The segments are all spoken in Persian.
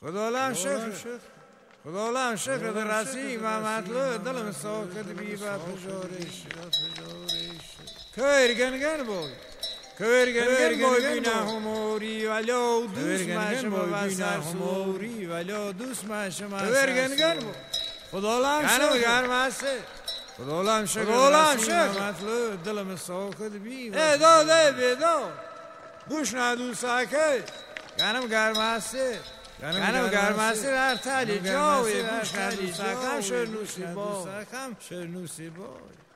خدا لم شکر خدا لم شکر در رسی و مطلوع دلم ساکت بی و پجارش کهر گنگن بای کهر گنگن بای بینا هموری ولو دوست مشم و سر هموری ولو دوست مشم و کهر گنگن بای خدا لم شکر. گرم هسته خدا لم شکر خدا لم شکر. مطلوع دلم ساکت بی ای داده بیدار گوش ندو ساکت. گرم گرم هسته گرم گرم هستی در تلی جاوی گوش ندو ساکم شرنوسی با شرنوسی با اسمنم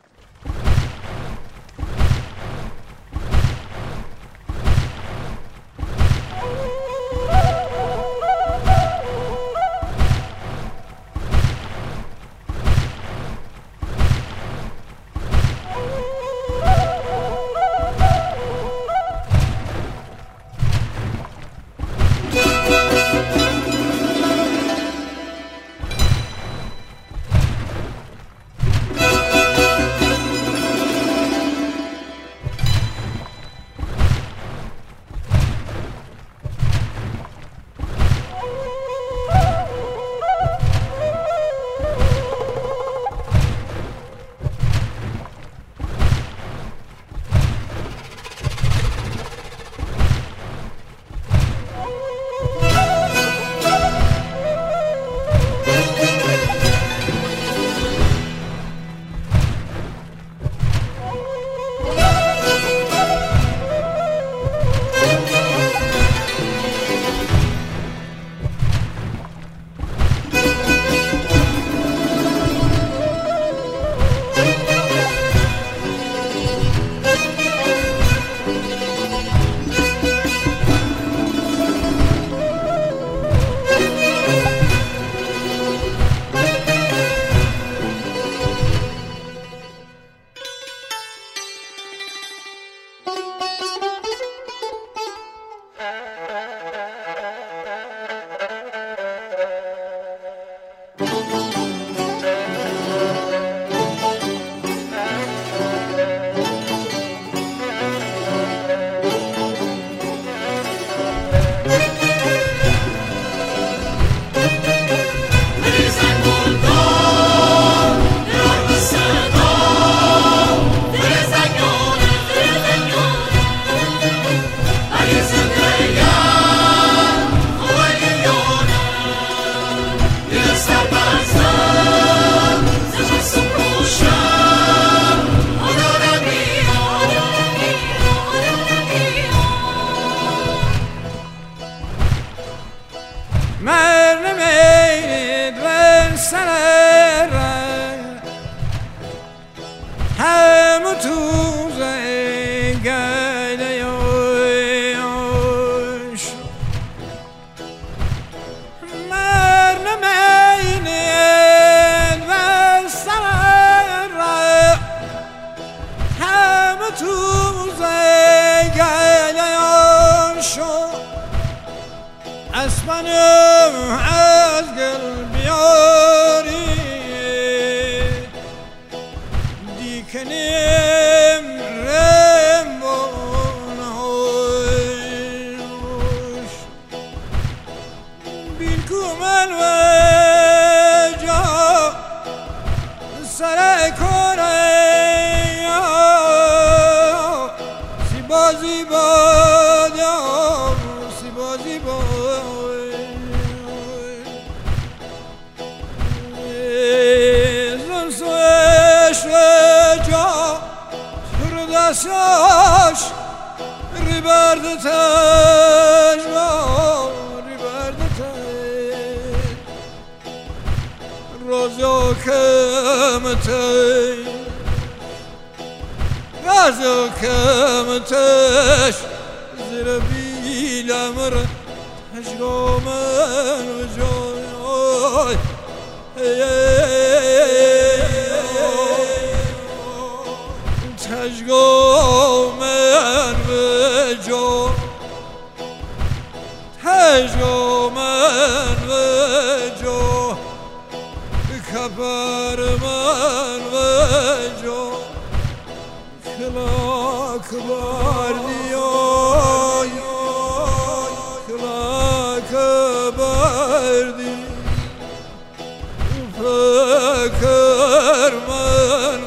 از گل بیاری. دیکنیم رم بونهوش بین کومل و جا سر سردساش ری برد تش ری برد تش روزو کمتی رازو کمتش زیر بیلم را تشگامن و جای تشگامن و جای تشگامن و جای کبر من و جای کلاک باردی کلاک بار کردی فکر من